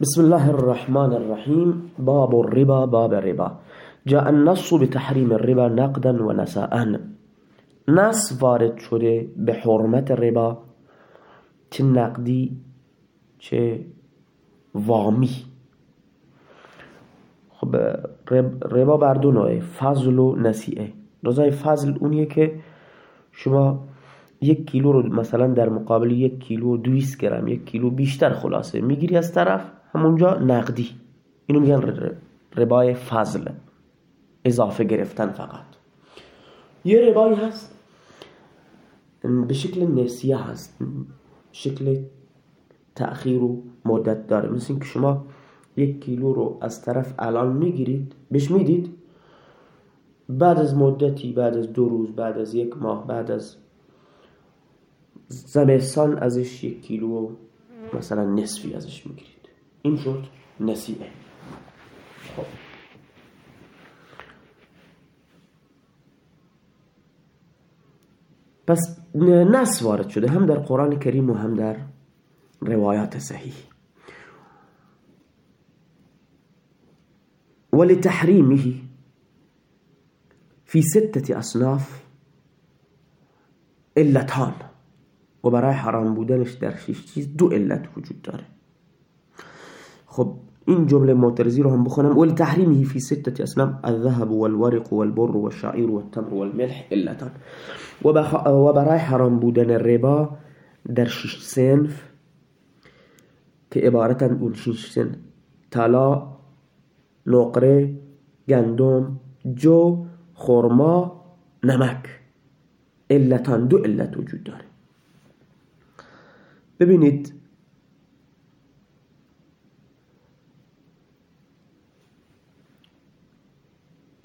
بسم الله الرحمن الرحيم باب الربا باب الربا جاء النص بتحريم الربا نقدا و نساء نص وارد شده به حرمت ربا چه نقدی چه وامی خب ربا بر دو نوعه فضل و نسیعه رضای فضل اونیه که شما یک کیلو رو مثلا در مقابل یک کیلو 200 گرم یک کیلو بیشتر خلاصه می‌گیری از طرف همونجا نقدی. اینو میگن ربای فضل. اضافه گرفتن فقط. یه ربایی هست. به شکل نسیه هست. شکل تأخیر و مدت داره. مثل اینکه شما یک کیلو رو از طرف الان می‌گیرید بهش می‌دید. بعد از مدتی بعد از دو روز بعد از یک ماه بعد از زمستان ازش یک کیلو مثلا نصفی ازش می‌گیرید. این شد نسیه خب. پس نس وارد شده هم در قرآن کریم و هم در روایات صحیح. ولتحریمه في ستة اصناف علتان. و برای حرام بودنش در شش چیز دو علت وجود داره. خب این جمله معترضی رو هم بخونم. ول تحریمه فی ستة اسلام الذهب والورق والبر والشعير والتمر والملح علتان و برای حرام بودن ربا در شش سنف که عبارتن اون شش سنف طلا نقره گندم جو خرما نمک. علتان دو علت وجود داره. ببینید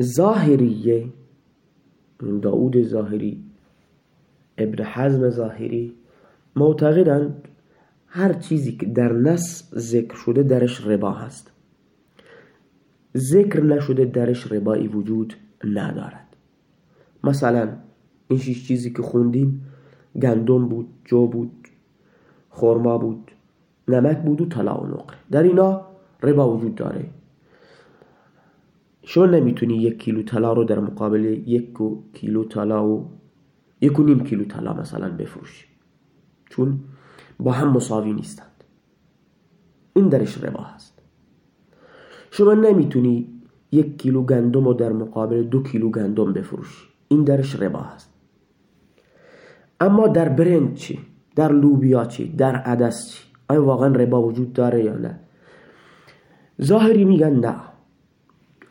ظاهریه. داود ظاهری ابن حزم ظاهری معتقدند هر چیزی که در نص ذکر شده درش ربا هست. ذکر نشده درش ربایی وجود ندارد. مثلا این شیش چیزی که خوندیم گندم بود جو بود خورما بود نمک بود و طلا و نقره. در اینا ربا وجود داره. شما نمی‌تونی یک کیلو طلا رو در مقابل یک کیلو طلا و یک و نیم کیلو طلا مثلا بفروشی چون با هم مساوی نیستند. این درش ربا هست. شما نمی‌تونی یک کیلو گندم رو در مقابل دو کیلو گندم بفروشی این درش ربا هست. اما در برنج چی؟ در لوبیا چی؟ در عدس چی؟ آیا واقعا ربا وجود داره یا نه؟ ظاهری میگن نه.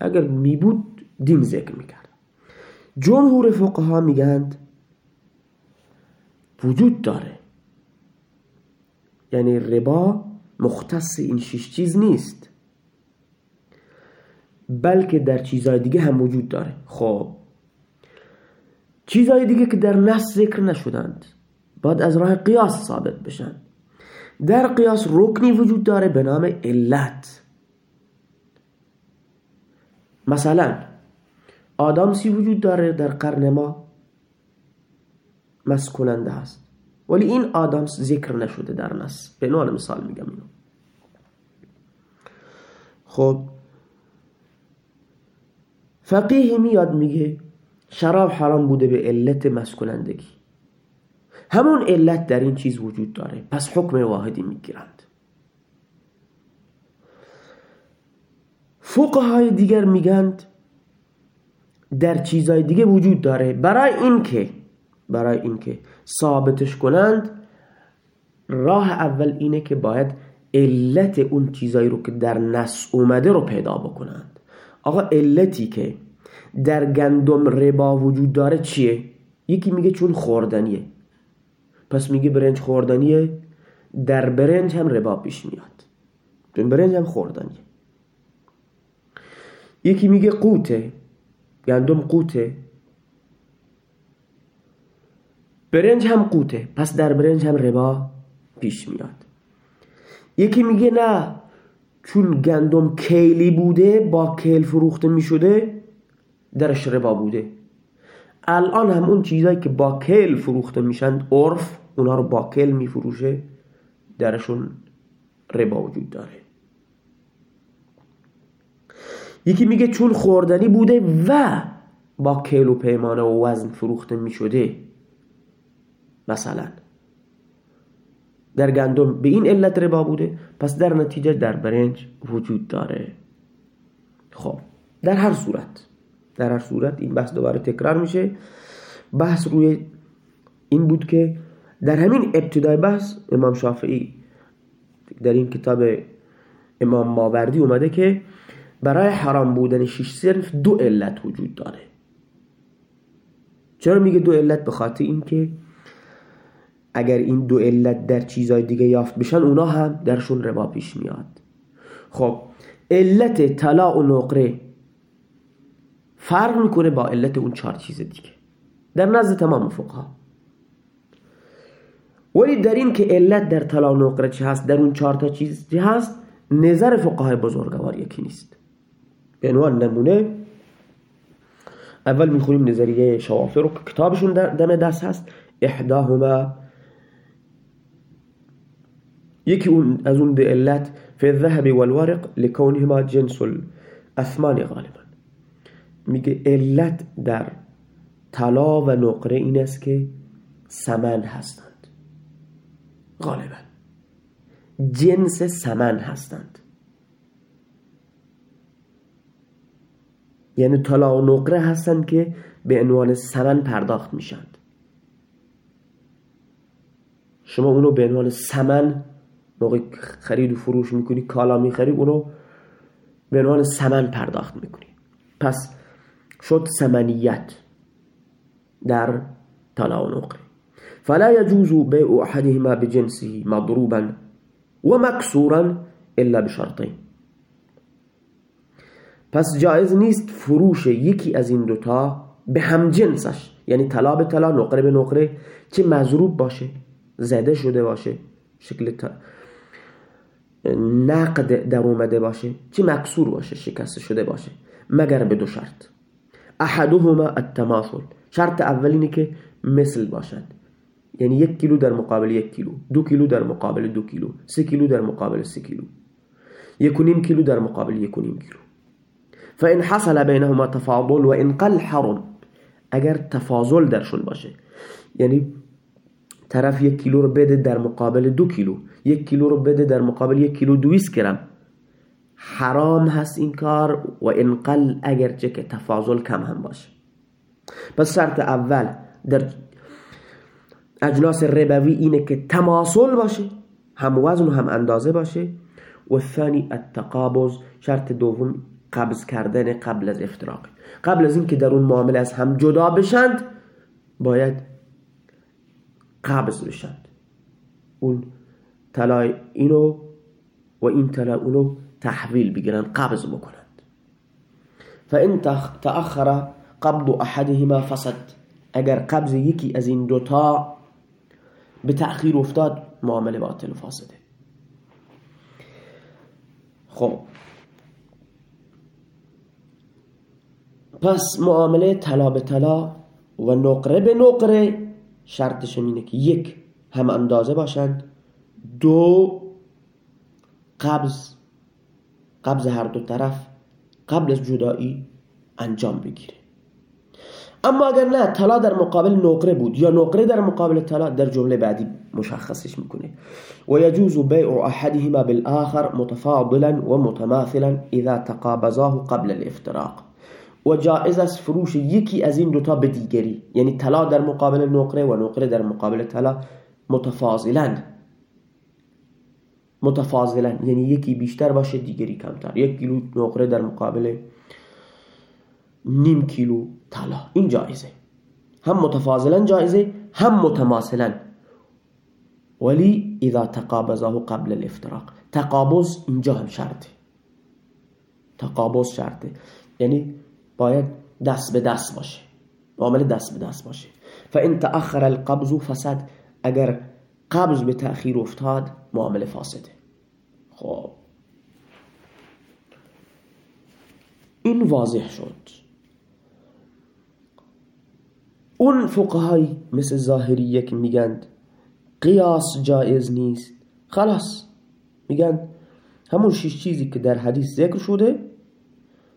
اگر می بود دین ذکر می‌کرد. جمهور فقها میگند وجود داره. یعنی ربا مختص این شش چیز نیست. بلکه در چیزهای دیگه هم وجود داره. خب چیزهای دیگه که در نص ذکر نشدند باید از راه قیاس ثابت بشن. در قیاس رکنی وجود داره به نام علت. مثلا آدامسی وجود داره در قرن ما مسکننده هست ولی این آدامس ذکر نشده در نص به نوع مثال میگم اینو. خب فقیه میاد میگه شراب حرام بوده به علت مسکنندگی همون علت در این چیز وجود داره. پس حکم واحدی می‌گیرند. فقهای دیگر میگند در چیزهای دیگه وجود داره. برای اینکه برای اینکه ثابتش کنند راه اول اینه که باید علت اون چیزایی رو که در نص اومده رو پیدا بکنند. آقا علتی که در گندم ربا وجود داره چیه؟ یکی میگه چون خوردنیه. پس میگه برنج خوردنیه در برنج هم ربا پیش میاد. چون برنج هم خوردنیه. یکی میگه قوته گندم قوته. برنج هم قوته پس در برنج هم ربا پیش میاد. یکی میگه نه چون گندم کیلی بوده با کیل فروخته می‌شده درش ربا بوده. الان هم اون چیزایی که با کیل فروخته میشن عرف اونا رو با کیل میفروشه درشون ربا وجود داره. یکی میگه چون خوردنی بوده و با کیلو پیمانه و وزن فروخته می‌شده. مثلا. در گندم به این علت ربا بوده پس در نتیجه در برنج وجود داره. خب در هر صورت در هر صورت این بحث دوباره تکرار میشه. بحث روی این بود که در همین ابتدای بحث امام شافعی در این کتاب امام ماوردی اومده که برای حرام بودن شش صرف دو علت وجود داره. چرا میگه دو علت؟ به خاطر اینکه اگر این دو علت در چیزای دیگه یافت بشن اونا هم درشون ربا پیش میاد. خب علت طلا و نقره فرق می‌کنه با علت اون چهار چیز دیگه. در نزد تمام فقها. ولی در این که علت در طلا و نقره چی هست در اون چهار تا چیز چی هست نظر فقهای بزرگوار یکی نیست. به عنوان نمونه. اول می‌خونیم نظریه شوافی رو. کتابشون دم دست هست. احداهما. یکی اون از اون علت فی الذهب والورق لکونهما جنس الاثمان غالبا. میگه علت در طلا و نقره این است که سمن هستند. غالبا. جنس سمن هستند. یعنی طلا و نقره هستند که به عنوان سمن پرداخت میشند شما اونو به عنوان سمن موقع خرید و فروش می‌کنی کالا می‌خری اونو به عنوان سمن پرداخت می‌کنی. پس شد سمنیت در طلا و نقره. فلا يجوز بيع احدهما بجنسه مضروبا ومكسورا الا بشرطين پس جایز نیست فروش یکی از این دوتا به هم جنسش یعنی طلا به طلا نقره به نقره که مضروب باشه زده شده باشه شکل نقد در اومده باشه چی مکسور باشه شکست شده باشه مگر به دو شرط. احدهما التماثل. شرط اول اینه که مثل باشد. یعنی یک کیلو در مقابل یک کیلو دو کیلو در مقابل دو کیلو سه کیلو در مقابل سه کیلو یک و نیم کیلو در مقابل یک و نیم کیلو. فان حصل بینهما تفاضل و قل حرم اگر تفاضل درشون باشه یعنی طرف یک کیلو رو بده در مقابل دو کیلو یک کیلو رو بده در مقابل یک کیلو دویست گرم. حرام هست این کار و انقل اگرچه که تفاضل کم هم باشه. پس شرط اول در اجناس ربوی اینه که تماثل باشه هم وزن و هم اندازه باشه. و ثانی التقابض شرط دوم قبض کردن قبل از افتراق قبل از اینکه در اون معامله از هم جدا بشند باید قبض بشند. اون طلا اینو و این طلا اونو تحویل بگیرن قبض بکنند. فان تأخر قبض احدهما فسد. اگر قبض یکی از این دوتا به تأخیر افتاد معامله باطل فاسده. خب پس معامله طلا به طلا و نقره به نقره شرطش اینه که یک هم اندازه باشند. دو قبض قبض هر دو طرف قبل از جدایی انجام بگیره. اما اگر نه طلا در مقابل نقره بود یا نقره در مقابل طلا در جمله بعدی مشخصش می‌کنه. و یجوز بیع احدهما بالآخر متفاضلا و متماثلا اذا تقابضاه قبل الافتراق. و جائز است فروش یکی از این دوتا به دیگری. یعنی طلا در مقابل نقره و نقره در مقابل طلا متفاضلا متفاضلا یعنی یکی بیشتر باشه دیگری کمتر. یک کیلو نقره در مقابل نیم کیلو طلا. این جایزه. هم متفاضلا جایزه هم متماثلا ولی اذا تقابضه قبل الافتراق. تقابض اینجا هم شرطه. تقابض شرطه. یعنی باید دست به دست باشه. معامله دست به دست باشه. فان تأخر القبض فسد. اگر قبض به تأخیر افتاد معامله فاسده. خب. این واضح شد. اون فقهای مثل ظاهریه که میگن قیاس جایز نیست. خلاص. میگن همون شش چیزی که در حدیث ذکر شده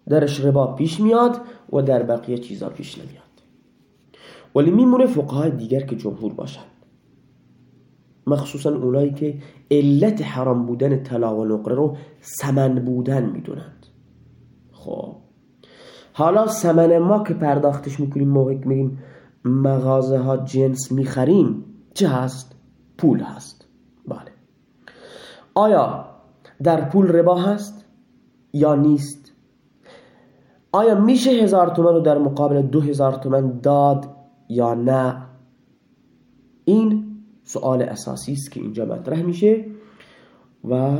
درش ربا پیش میاد و در بقیه چیزا پیش نمیاد. ولی میمونه فقهای دیگر که جمهور باشن مخصوصا اونایی که علت حرام بودن طلا و نقره رو سمن بودن می‌دونند. خب. حالا سمن ما که پرداختش می‌کنیم موقع که میریم مغازه ها جنس می‌خریم چه هست؟ پول هست. بله. آیا در پول ربا هست یا نیست؟ آیا میشه هزار تومن رو در مقابل دو هزار تومن داد یا نه؟ این سوال اساسی است که اینجا مطرح میشه و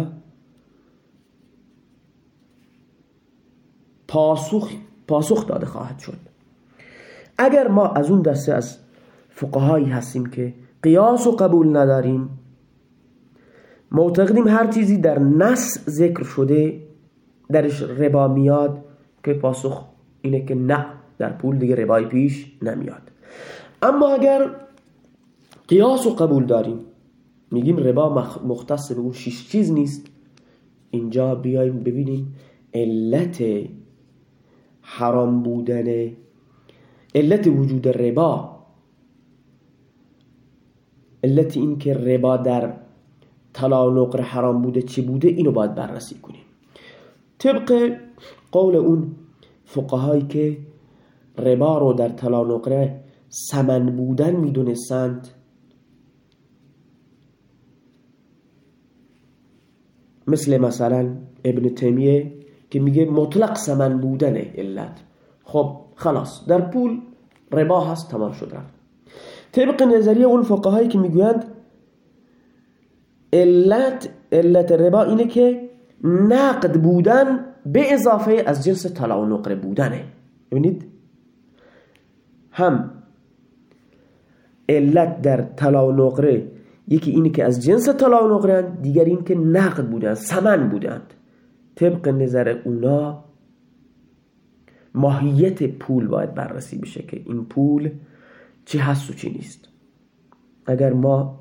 پاسخ پاسخ داده خواهد شد. اگر ما از اون دسته از فقهایی هستیم که قیاس و قبول نداریم معتقدیم هر چیزی در نص ذکر شده درش ربا میاد که پاسخ اینه که نه در پول دیگه ربای پیش نمیاد. اما اگر قیاس و قبول داریم میگیم ربا مختص به اون شش چیز نیست. اینجا بیایم ببینیم علت حرام بودن علت وجود ربا. علت این که ربا در طلا و نقره حرام بوده چی بوده اینو باید بررسی کنیم. طبق قول اون فقهایی که ربا رو در طلا نقره سمن بودن می‌دونستند. مثل مثلا ابن تیمیه که میگه مطلق سمن بودن علت. خب خلاص در پول ربا هست تمام شد رفت. طبق نظریه اون فقهایی که می‌گویند علت علت ربا اینه که نقد بودن به اضافه از جنس طلا و نقره بودنه. ببینید؟ هم علت در طلا و نقره یکی اینه که از جنس طلا و نقره دیگر این که نقد بودن سمن بودند. طبق نظر اونا ماهیت پول باید بررسی بشه که این پول چی هست و چی نیست. اگر ما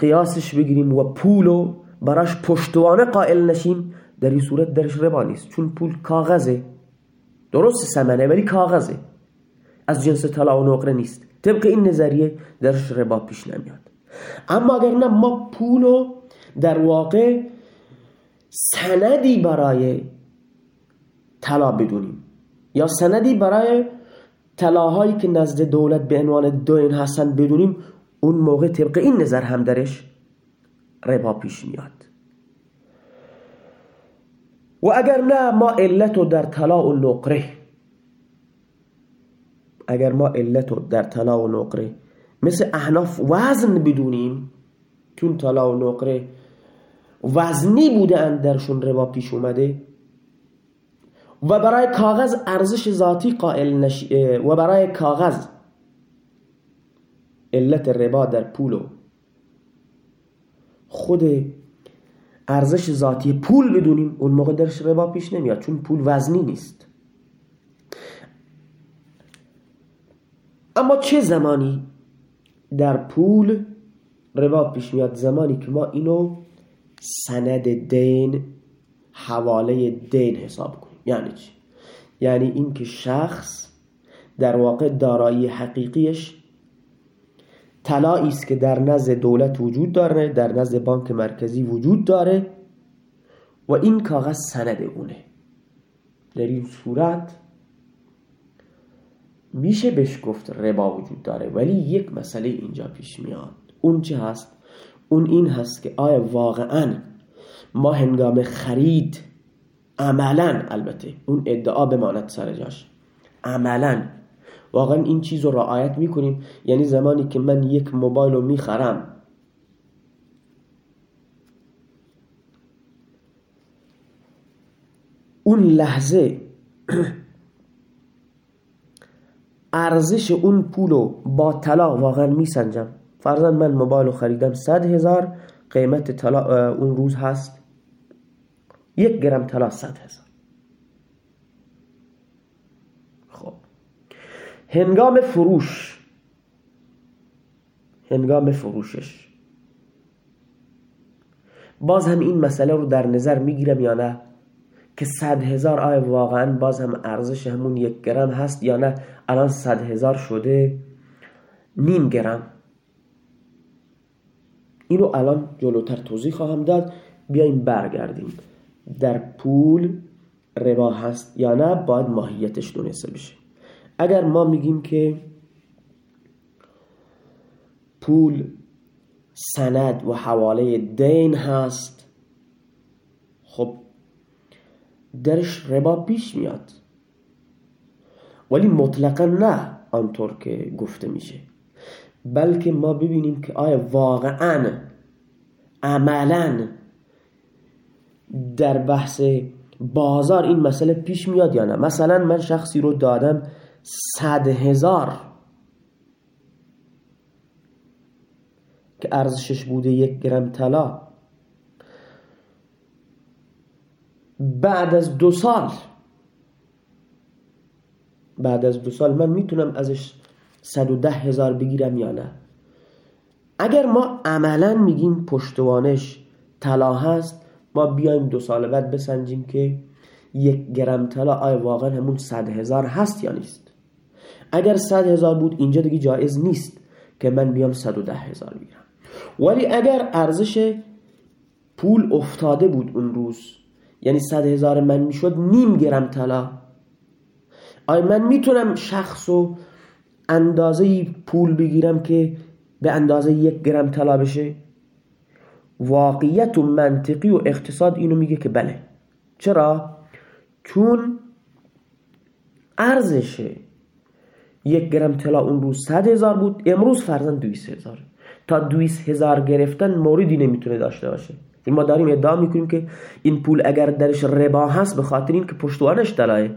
قیاسش بگیریم و پولو براش پشتوانه قائل نشیم در این صورت درش ربا نیست. چون پول کاغذه. درست سمنه ولی کاغذه. از جنس طلا و نقره نیست. طبق این نظریه درش ربا پیش نمیاد. اما اگر نه ما پولو در واقع سندی برای طلا بدونیم. یا سندی برای طلاهایی که نزد دولت به عنوان دوین هستن بدونیم اون موقع طبق این نظر هم درش ربا پیش میاد. و اگر نه ما علتو در طلا و نقره. اگر ما علتو در طلا و نقره مثل احناف وزن بدونیم چون طلا و نقره وزنی بوده اند درشون ربا پیش اومده و برای کاغذ ارزش ذاتی قائل نش... و برای کاغذ علت ربا در پولو خود ارزش ذاتی پول بدونیم اون موقع درش ربا پیش نمیاد چون پول وزنی نیست. اما چه زمانی در پول ربا پیش میاد؟ زمانی که ما اینو سند دین حواله دین حساب کنیم. یعنی چی؟ یعنی اینکه شخص در واقع دارایی حقیقیش طلایی است که در نزد دولت وجود داره در نزد بانک مرکزی وجود داره و این کاغذ سند اونه در این صورت میشه بهش گفت ربا وجود داره ولی یک مسئله اینجا پیش میاد اون چه هست؟ اون این هست که آیا واقعا ما هنگام خرید عملا البته اون ادعا بماند سر جاش عملا واقعا این چیز رو رعایت می‌کنیم. یعنی زمانی که من یک موبایل رو می‌خرم. اون لحظه ارزش اون پولو با طلا واقعا میسنجم. فرضاً من موبایل رو خریدم صد هزار قیمت طلا اون روز هست یک گرم طلا صد هزار خب هنگام فروش. هنگام فروشش. باز هم این مسئله رو در نظر می‌گیرم یا نه؟ که صد هزار آیا واقعا باز هم ارزش همون یک گرم هست یا نه؟ الان صد هزار شده نیم گرم. اینو الان جلوتر توضیح خواهم داد. بیایم برگردیم. در پول ربا هست یا نه؟ باید ماهیتش دونسته بشه. اگر ما میگیم که پول سند و حواله دین هست خب درش ربا پیش میاد. ولی مطلقا نه آنطور که گفته میشه. بلکه ما ببینیم که آیا واقعا عملا در بحث بازار این مسئله پیش میاد یا نه. مثلا من شخصی رو دادم صد هزار. که ارزشش بوده یک گرم طلا. بعد از دو سال. بعد از دو سال من می‌تونم ازش صد و ده هزار بگیرم یا نه. اگر ما عملا میگیم پشتوانش طلا هست ما بیایم دو سال بعد بسنجیم که یک گرم طلا آیا واقعا همون صد هزار هست یا نیست؟ اگر صد هزار بود اینجا دیگه جایز نیست که من بیام صد و ده هزار بگیرم. ولی اگر ارزش پول افتاده بود اون روز یعنی صد هزار من می‌شد نیم گرم طلا. آیا من می‌تونم شخص و اندازه پول بگیرم که به اندازه یک گرم طلا بشه؟ واقعیت و منطقی و اقتصاد اینو میگه که بله. چرا؟ چون ارزش یک گرم طلا اون روز صد هزار بود امروز فرزن دویست هزار. تا دویست هزار گرفتن موردی نمی‌تونه داشته باشه. ما داریم ادعا می‌کنیم که این پول اگر درش ربا هست به خاطر این که پشتوانش طلاه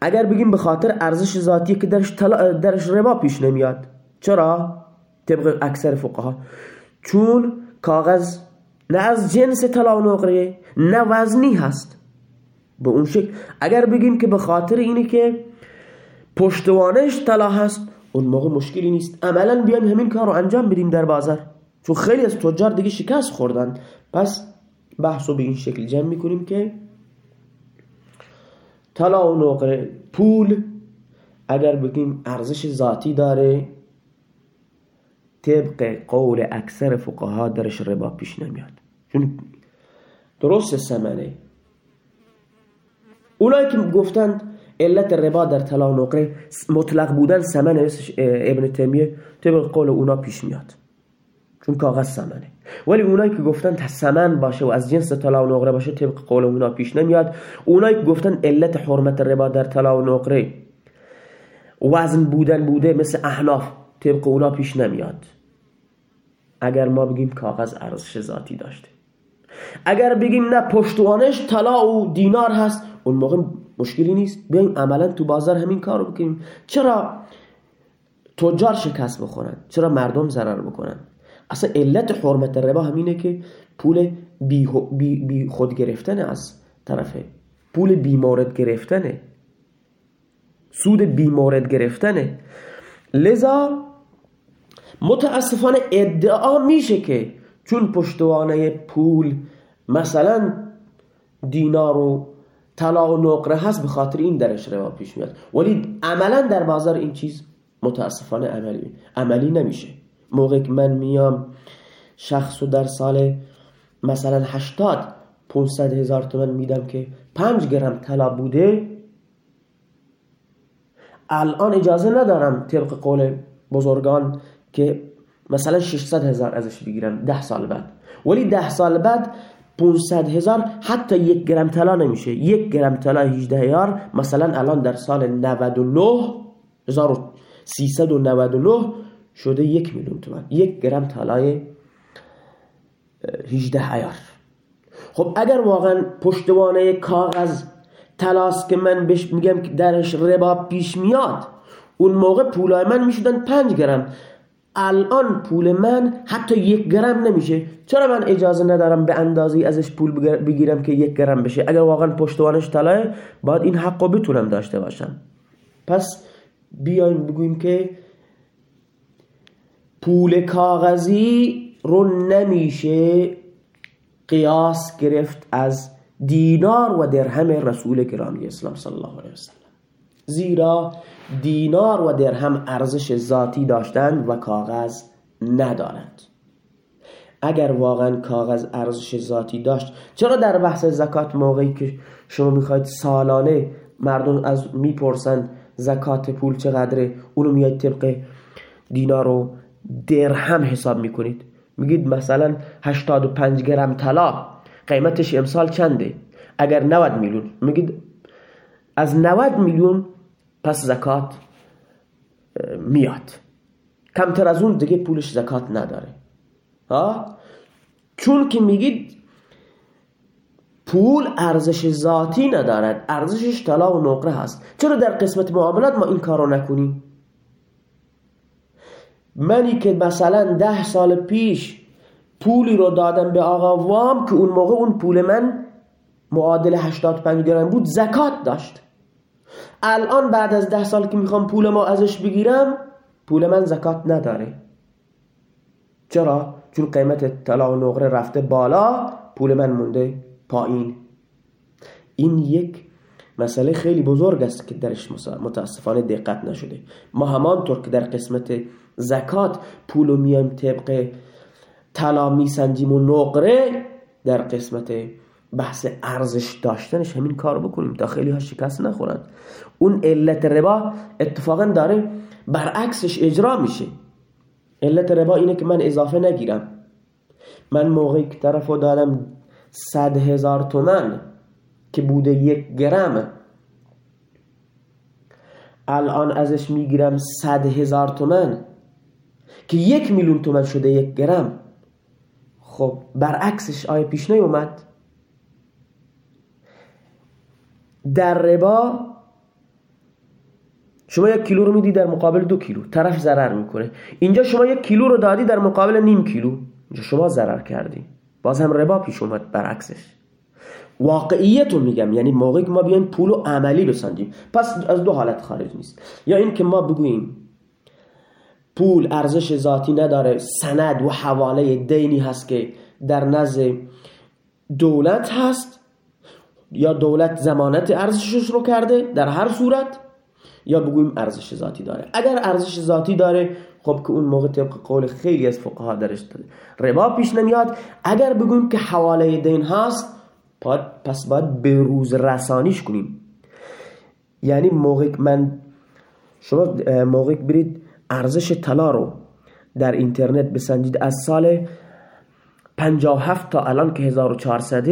اگر بگیم به خاطر ارزش ذاتی که درش, درش ربا پیش نمیاد. چرا؟ طبق اکثر فقها. چون کاغذ نه از جنس طلا و نقره نه وزنی هست. به اون شکل. اگر بگیم که به خاطر اینه که پشتوانش طلا هست. اون موقع مشکلی نیست. عملا بیایم همین کار رو انجام بدیم در بازار. چون خیلی از تجار دیگه شکست خوردن. پس بحث رو به این شکل جمع می‌کنیم که طلا و نقره پول اگر بگیم ارزش ذاتی داره طبق قول اکثر فقها درش ربا پیش نمیاد. چون درست سمنه. اونایی که گفتند علت ربا در طلا و نقره مطلق بودن سمن ابن تیمیه. طبق قول اونا پیش میاد. چون کاغذ سمنه. ولی اونایی که گفتن سمن باشه و از جنس طلا و نقره باشه طبق قول اونا پیش نمیاد. اونایی که گفتن علت حرمت ربا در طلا و نقره وزن بودن بوده مثل احناف طبق اونا پیش نمیاد. اگر ما بگیم کاغذ ارزش ذاتی داشته. اگر بگیم نه پشتوانش طلا و دینار هست اون موقع مشکلی نیست. بیایم عملا تو بازار همین کارو بکنیم. چرا تجار شکست بخورن؟ چرا مردم ضرر بکنن؟ اصلا علت حرمت ربا همینه که پول بی, بی, بی خود گرفتن از طرفه. پول بی مورد گرفتنه. سود بی مورد گرفتنه. لذا متاسفانه ادعا میشه که چون پشتوانه پول مثلا دینار و طلا و نقره هست به خاطر این درش روا پیش میاد. ولی عملا در بازار این چیز متاسفانه عملی عملی نمیشه. موقع که من میام شخص در سال مثلا هشتاد 500 هزار تومن میدم که پنج گرم طلا بوده الان اجازه ندارم طبق قول بزرگان که مثلا 600 هزار ازش بگیرم ده سال بعد. ولی ده سال بعد 500 هزار حتی یک گرم طلا نمیشه. یک گرم طلا 18 هزار مثلا الان در سال 99 1399 شده یک میلیون تومن یک گرم طلای 18 هزار. خب اگر واقعا پشتوانه کاغذ تلاس که من بهش میگم که درش ربا پیش میاد اون موقع پولای من می‌شدن 5 گرم. الان پول من حتی یک گرم نمیشه. چرا من اجازه ندارم به اندازی ازش پول بگیرم که یک گرم بشه؟ اگر واقعا پشتوانش طلاه باید این حق بتونم داشته باشم. پس بیایم بگویم که پول کاغذی رو نمیشه قیاس گرفت از دینار و درهم رسول گرامی اسلام صلی الله علیه وسلم زیرا دینار و درهم ارزش ذاتی داشتند و کاغذ ندارند. اگر واقعا کاغذ ارزش ذاتی داشت چرا در بحث زکات موقعی که شما می‌خواید سالانه مردم از می‌پرسند زکات پول چقدره اونو میاد طبق دینار و درهم حساب می‌کنید؟ میگید مثلا 85 گرم طلا قیمتش امسال چنده؟ اگر 90 میلیون میگید از 90 میلیون پس زکات میاد. کمتر از اون دیگه پولش زکات نداره. ها؟ چون که میگید پول ارزش ذاتی ندارد ارزشش طلا و نقره هست. چرا در قسمت معاملات ما این کارو نکنیم؟ منی که مثلا ده سال پیش پولی رو دادم به آقا وام که اون موقع اون پول من معادل 85 گرم بود زکات داشت. الان بعد از ده سال که می‌خوام پول ما ازش بگیرم پول من زکات نداره. چرا؟ چون قیمت طلا و نقره رفته بالا پول من مونده پایین. این یک مسئله خیلی بزرگ است که درش متاسفانه دقت نشده. ما همانطور که در قسمت زکات پولو میایم طبق طلا میسنجیم و نقره در قسمت بحث ارزش داشتنش همین کار بکنیم تا خیلی ها شکست نخورند اون علت ربا اتفاقا داره برعکسش اجرا میشه. علت ربا اینه که من اضافه نگیرم. من موقعی که طرفو دادم صد هزار تومن که بوده یک گرم الان ازش می‌گیرم صد هزار تومن که یک میلیون تومن شده یک گرم. خب برعکسش آیا پیش نیومد. در ربا شما یک کیلو رو میدی در مقابل دو کیلو طرف ضرر می‌کنه. اینجا شما یک کیلو رو دادی در مقابل نیم کیلو اینجا شما ضرر کردی. باز هم ربا پیش اومد برعکسش. واقعیت رو میگم یعنی موقعی که ما بیایم پول و عملی بسنجیم پس از دو حالت خارج نیست. یا این که ما بگوییم پول ارزش ذاتی نداره سند و حواله دینی هست که در نزد دولت هست. یا دولت زمانت ارزشش رو کرده در هر صورت یا بگوییم ارزش ذاتی داره. اگر ارزش ذاتی داره خب که اون موقع طبق قول خیلی از فقها درش ربا پیش نمیاد. اگر بگوییم که حواله دین هست پس باید به روز رسانیش کنیم. یعنی موقع من شما موقع برید ارزش طلا رو در اینترنت بسنجید از سال 57 تا الان که 1400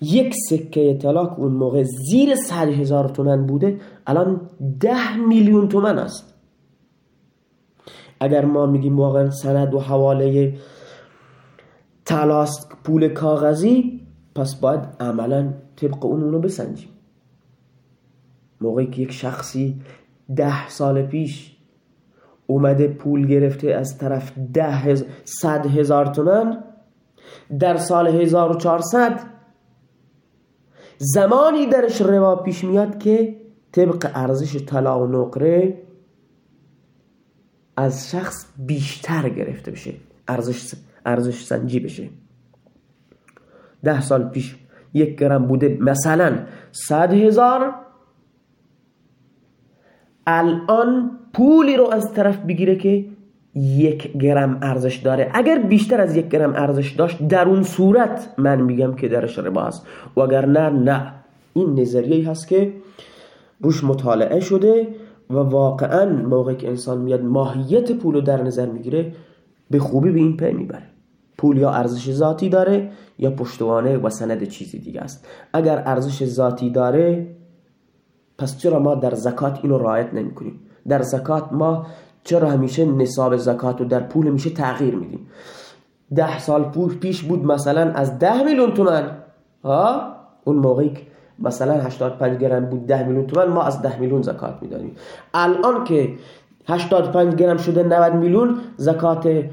یک سکه طلا که اون موقع زیر صد هزار تومن بوده الان ده میلیون تومن است. اگر ما میگیم واقعا سند و حواله تلاست پول کاغذی پس باید عملا طبق اون اونو بسنجیم. موقعی که یک شخصی ده سال پیش اومده پول گرفته از طرف ده هز... صد هزار تومن در سال 1400 زمانی درش روا پیش میاد که طبق ارزش طلا و نقره از شخص بیشتر گرفته بشه ارزش, ارزش سنجی بشه. ده سال پیش یک گرم بوده مثلا صد هزار. الان پولی رو از طرف بگیره که یک گرم ارزش داره. اگر بیشتر از یک گرم ارزش داشت در اون صورت من میگم که درش ربا است و اگر نه این نظریه هست که روش مطالعه شده و واقعا موقع که انسان میاد ماهیت پول رو در نظر می‌گیره به خوبی به این پی می‌بره. پول یا ارزش ذاتی داره یا پشتوانه و سند چیزی دیگه است. اگر ارزش ذاتی داره پس چرا ما در زکات اینو رعایت نمی کنیم در زکات ما چرا همیشه نصاب زکات رو در پول میشه تغییر میدیم؟ ده سال پول پیش بود مثلا از ده میلیون تومن ها؟ اون موقعی مثلا 85 گرم بود ده میلیون تومن ما از ده میلیون زکات می‌دادیم. الان که 85 گرم شده 90 میلیون زکات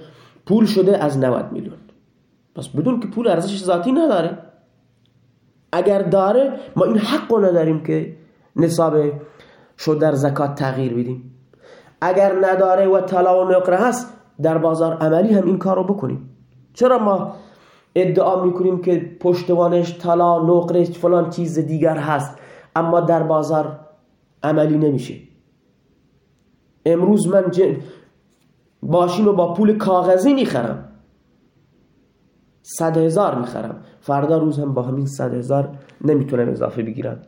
پول شده از 90 میلیون. پس بدون که پول ارزش ذاتی نداره. اگر داره ما این حق نداریم که نصاب شو در زکات تغییر بدیم. اگر نداره و طلا و نقره هست در بازار عملی هم این کار رو بکنیم. چرا ما ادعا می‌کنیم که پشتوانش طلا نقره فلان چیز دیگر هست اما در بازار عملی نمیشه؟ امروز من ماشین رو با پول کاغذی می‌خرم. صد هزار می‌خرم. فردا روز هم با همین صد هزار نمی‌تونم اضافه بگیرم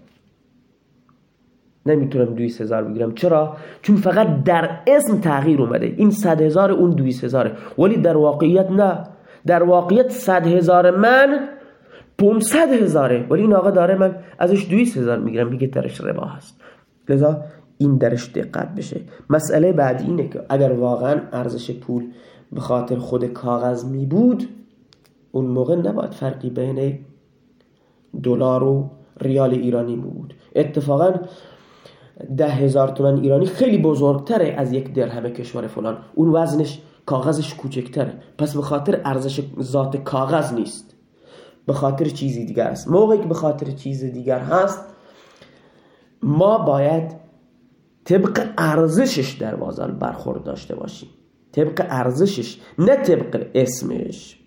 نمی‌تونم دویست هزار بگیرم. چرا؟ چون فقط در اسم تغییر اومده. این صد هزار اون دویست هزاره. ولی در واقعیت نه. در واقعیت صد هزار من پونصد هزاره. ولی این آقا داره من ازش دویست هزار می‌گیرم. میگه درش ربا هست. لذا این درش دقت بشه. مسئله بعدی اینه که اگر واقعا ارزش پول به خاطر خود کاغذ می بود اون موقع نباید فرقی بین دلار و ریال ایرانی بود. اتفاقا ده هزار تومن ایرانی خیلی بزرگتره از یک درهم کشور فلان. اون وزنش کاغذش کوچکتره. پس به خاطر ارزش ذات کاغذ نیست. به خاطر چیزی دیگر است. موقعی که به خاطر چیز دیگر هست ما باید طبق ارزشش در بازار برخورد داشته باشیم. طبق ارزشش نه طبق اسمش.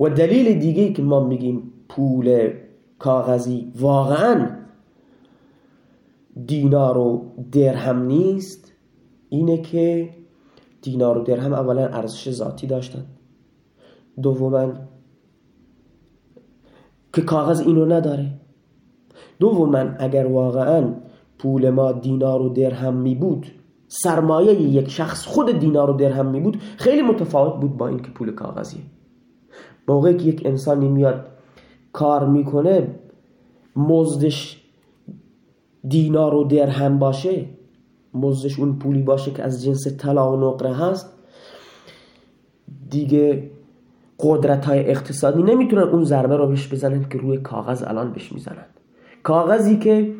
و دلیل دیگه که ما میگیم پول کاغذی واقعا دینار و درهم نیست. اینه که دینار و درهم اولا ارزش ذاتی داشتن. دوما که کاغذ اینو نداره. دوما اگر واقعا پول ما دینار و درهم می بود سرمایه یک شخص خود دینار و درهم می بود خیلی متفاوت بود با اینکه پول کاغذی موقعی که یک انسانی میاد کار می‌کنه مزدش دینار و درهم باشه مزدش اون پولی باشه که از جنس طلا و نقره هست دیگه قدرت های اقتصادی نمی‌تونن اون ضربه رو بهش بزنن که روی کاغذ الان بهش می‌زنن. کاغذی که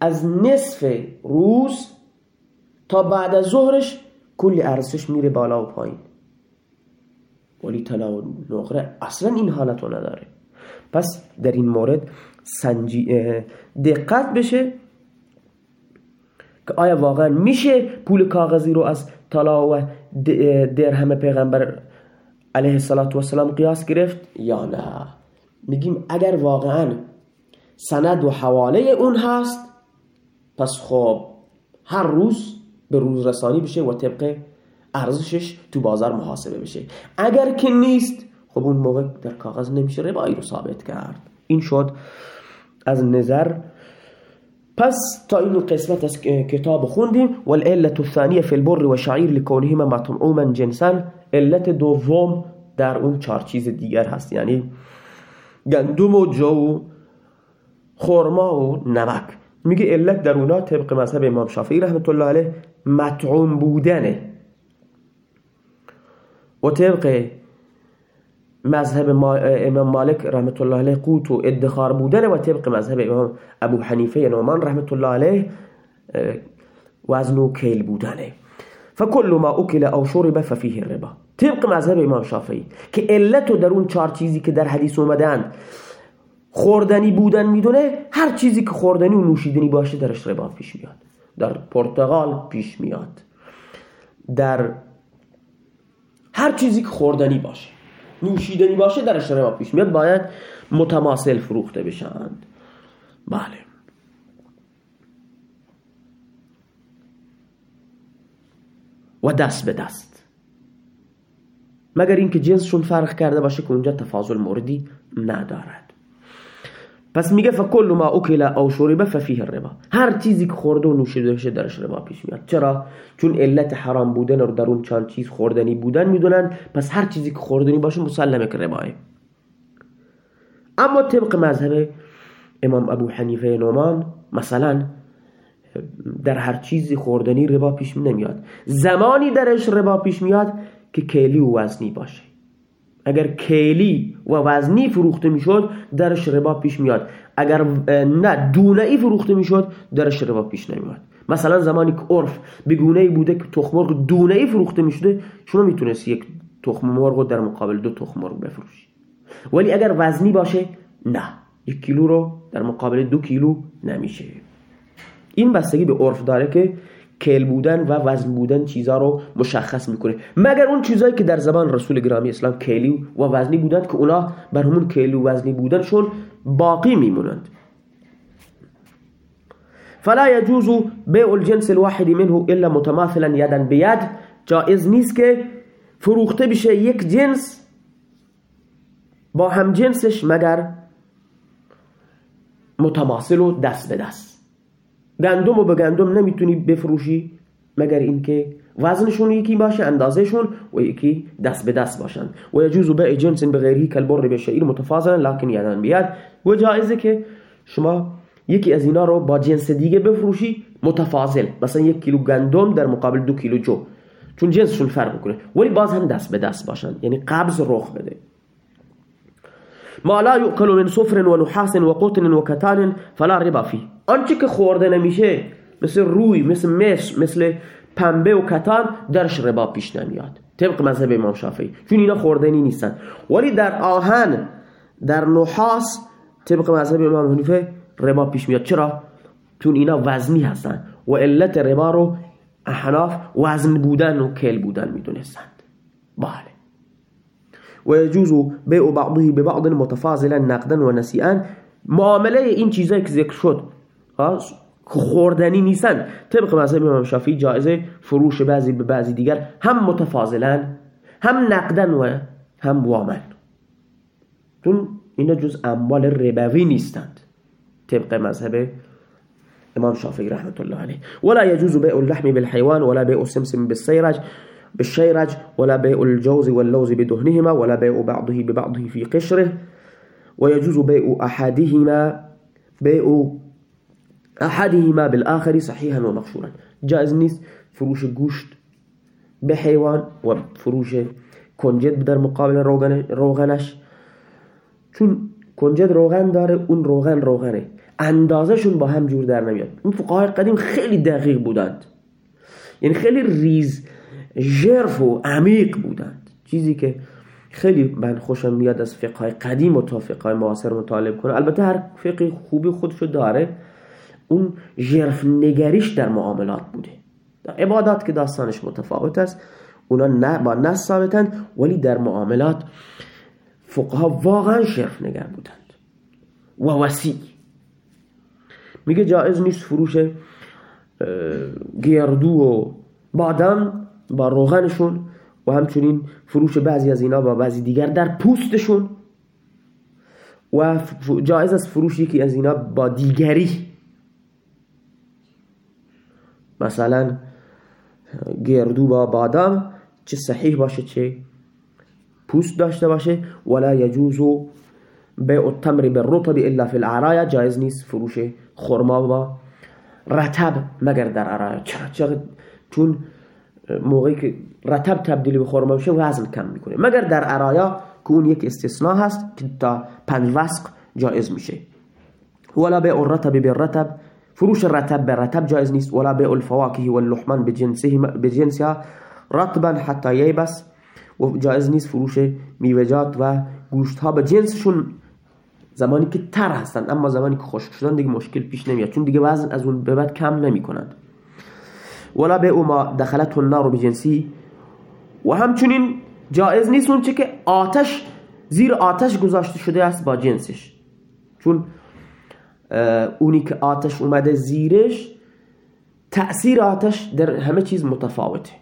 از نصف روز تا بعد از ظهرش کلی ارزشش میره بالا و پایین. ولی طلا و نقره اصلا این حالت نداره. پس در این مورد سنجی دقت بشه. که آیا واقعا میشه پول کاغذی رو از طلا و درهم پیغمبر علیه السلام قیاس گرفت یا نه؟ میگیم اگر واقعا سند و حواله اون هست پس خب هر روز به روز رسانی بشه و طبق ارزشش تو بازار محاسبه بشه. اگر که نیست خب اون موقع در کاغذ نمیشه ربایی رو ثابت کرد. این شد از نظر پس تا این قسمت از کتاب خوندیم والعلت الثانیه فی البر و شعیر لکونهما مطعوما جنسا علت دوم در اون چهار چیز دیگر هست. یعنی گندم و جو خورما و نمک. میگه علت در اونا طبق مذهب امام شافعی رحمت الله علیه مطعوم بودنه. و طبق مذهب امام مالک رحمت الله علیه قوت و ادخار بودن و طبق مذهب امام ابو حنیفه نومان رحمت الله علیه وزن و کیل بودنه. فکل ما اکل او شرب ففیه الربا. طبق مذهب امام شافعی که علت در اون چهار چیزی که در حدیث اومدن خوردنی بودن می‌دونه هر چیزی که خوردنی و نوشیدنی باشه درش ربا پیش میاد. در پرتغال پیش میاد. در هر چیزی که خوردنی باشه. نوشیدنی باشه درش ربا پیش میاد باید متماثل فروخته بشند. بله. و دست به دست. مگر اینکه جنسشون فرق کرده باشه که اونجا تفاضل موردی ندارد. پس میگه فکل ما اکل او شرب ففیه الربا. هر چیزی که خورده و نوشیده بشه درش ربا پیش میاد. چرا؟ چون علت حرام بودن رو در اون چند چیز خوردنی بودن می‌دونن پس هر چیزی که خوردنی باشه مسلمه که رباه اما طبق مذهب امام ابو حنیفه نومان مثلا در هر چیزی خوردنی ربا پیش نمیاد. زمانی درش ربا پیش میاد که کیلی و وزنی باشه. اگر کیلی و وزنی فروخته می‌شد درش ربا پیش میاد اگر نه دونه ای فروخته می‌شد درش ربا پیش نمیاد مثلا زمانی که عرف بگونه ای بوده که تخم مرغ دونه ای فروخته می‌شده شما می‌تونست یک تخم مرغ در مقابل دو تخم مرغ بفروشی. ولی اگر وزنی باشه نه. یک کیلو رو در مقابل دو کیلو نمیشه. این بستگی به عرف داره که کل بودن و وزن بودن چیزا رو مشخص می‌کنه. مگر اون چیزایی که در زبان رسول گرامی اسلام کلی و وزنی بودند که اونا بر همون کلی و وزنی بودنشون باقی میمونند. فلا يجوز بيع الجنس الواحد منه الا متماثلا يدا بيد جائز نیست که فروخته بشه یک جنس با هم جنسش مگر متماثل و دست به دست. گندم و به گندم نمی‌تونی بفروشی مگر اینکه وزنشون یکی باشه اندازهشون و یکی دست به دست باشن. و یجوز به جنس بغیری کالبر به شعیر متفاضلا لکن یدن بیاد و جایزه که شما یکی از اینا رو با جنس دیگه بفروشی متفاضل. مثلا یک کیلو گندم در مقابل دو کیلو جو. چون جنسشون فرق می‌کنه. ولی باز هم دست به دست باشن. یعنی قبض رخ بده. ما لا یؤکل من صفر و نحاس و قطن و کتان فلا ربا فی آنچه که خورده نمیشه مثل روی مثل مش مثل پنبه و کتان درش ربا پیش نمیاد. طبق مذهب امام شافعی. چون اینا خوردنی نیستن. ولی در آهن در نحاس طبق مذهب امام حنیفه ربا پیش میاد. چرا؟ چون اینا وزنی هستن. و علت ربا رو احناف وزن بودن و کل بودن می‌دونستند. بله. و یجوز بیع بعضه ببعض متفاضلا نقدا و نسیئا معامله این چیزایی که ذکر شد خوردنی نیستن. طبق مذهب امام شافعی جایزه فروش بعضی به بعضی دیگر هم متفاضلا هم نقدا و هم وامن چون اینا جز اموال ربوی نیستند. طبق مذهب امام شافعي رحمة الله عليه ولا يجوز بيع اللحم بالحيوان ولا بيع السمسم بالسيرج بالشيرج ولا بيع الجوز واللوز بدهنهما ولا بيع بعضه ببعضه في قشره. ويجوز بيع أحدهما بيع أحدهما بالآخر صحيحا ومغشورا جائز نیست فروش گوشت به حیوان و فروش کنجد در مقابل روغنش. چون کنجد روغن داره اون روغن روغنه. اندازشون با هم جور در نمیاد. این فقهای قدیم خیلی دقیق بودند. یعنی خیلی ریز. ژرف و عمیق بودند. چیزی که خیلی من خوشم میاد از فقهای قدیم و تا فقهای معاصر مطالب کنه البته هر فقه خوبی خودشو داره اون ژرف نگریش در معاملات بوده. در عبادات که داستانش متفاوت است اونا نه با نص ثابتن ولی در معاملات فقها واقعا ژرف نگر بودند. و وسیع. میگه جایز نیست فروش گردو و بادم با روغنشون و همچنین فروش بعضی از اینا با بعضی دیگر در پوستشون و جایز است فروش یکی از اینا با دیگری. مثلا گردو با بادام چه صحیح باشه چه پوست داشته باشه. ولا یجوز بیع التمر بالرطب الا فی العرایا. جایز نیست فروش خرما با رتب مگر در عرایا. چرا؟ چون موقعی که رتب تبدیل به خرما بشه وزن کم می‌کنه. مگر در عرایا که اون یک استثناء هست که تا پنج وسق جایز میشه. ولا بیع الرطب بالرطب فروش رتب به رتب جایز نیست. ولا بیع الفواکه واللحمان رطبا حتی یبس و جایز نیست فروش میوجات و گوشت ها به جنسشون زمانی که تر هستن. اما زمانی که خشک شدن دیگه مشکل پیش نمیاد. چون دیگه وزن از اون به بعد کم نمی کنند ولا به ما دخلت النار بجنسی و همچنین جایز نیست اون چه که آتش زیر آتش گذاشته شده است با جنسش. چون اونی که آتش اومده زیرش تأثیر آتش در همه چیز متفاوته.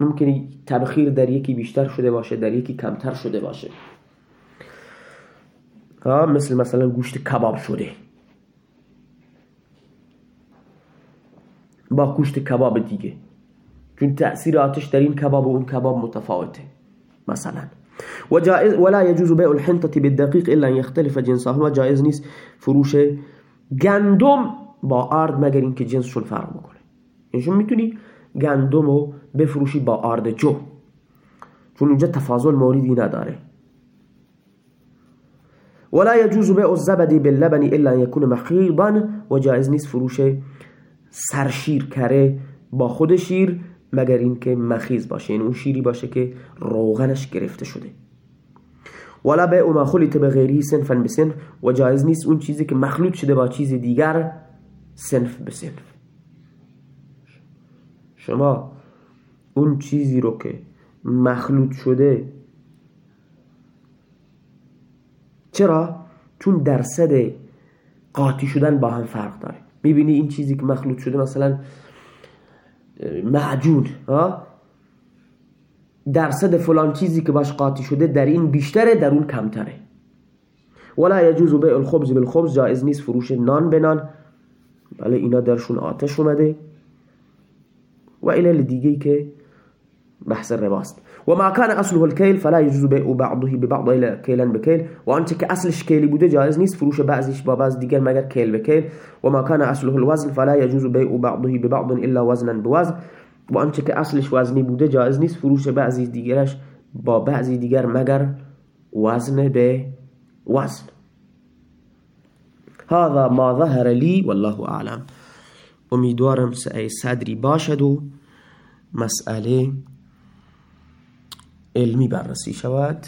ممکنی تبخیر در یکی بیشتر شده باشه در یکی کمتر شده باشه. مثل مثلا گوشت کباب شده. با گوشت کباب دیگه. چون تأثیر آتش در این کباب و اون کباب متفاوته مثلا. وجائز ولا يجوز بيع الحنطة بالدقيق الا ان يختلف جنسها. و جائز نیست فروش گندم با آرد مگر اینکه جنسشون فرق بکنه. اینشون می‌تونی گندم رو بفروشی با آرد جو. چون اینجا تفاضل موردی نداره. ولا يجوز بيع الزبد باللبن الا ان يكون مخيضا و جایز نیست فروش سرشیر کره با خود شیر مگر اینکه مخیز باشه یعنی اون شیری باشه که روغنش گرفته شده. ولا بيع ما خلط بغيره صنفا بصنف و جایز نیست اون چیزی که مخلوط شده با چیز دیگر صنف به صنف شما اون چیزی رو که مخلوط شده چرا؟ چون درصد قاطی شدن با هم فرق داره. می‌بینی این چیزی که مخلوط شده مثلا معجون درصد فلان چیزی که باش قاطی شده در این بیشتره در اون کمتره. ولا یجوز بیع الخبز بالخبز جایز نیست فروش نان به نان. بله اینا درشون آتش اومده. و علل دیگه که بحث الرباست وما كان أصله الكيل فلا يجوز بيع بعضه ببعض إلى كيلا بكيل. وأنت که اصلش کیلی بوده جایز نیست فروش بعضیش با بعض دیگر مگر کیل بکیل. وما كان أصله الوزن فلا يجوز بيع بعضه ببعض إلا وزنا بوزن و آنچه که اصلش وزنی بوده جایز نیست فروش بعضی دیگرش با بعضی مگر وزن به وزن. هذا ما ظهر لي والله أعلم. امیدوارم صدری باشد و مسئله علمی بررسی شود.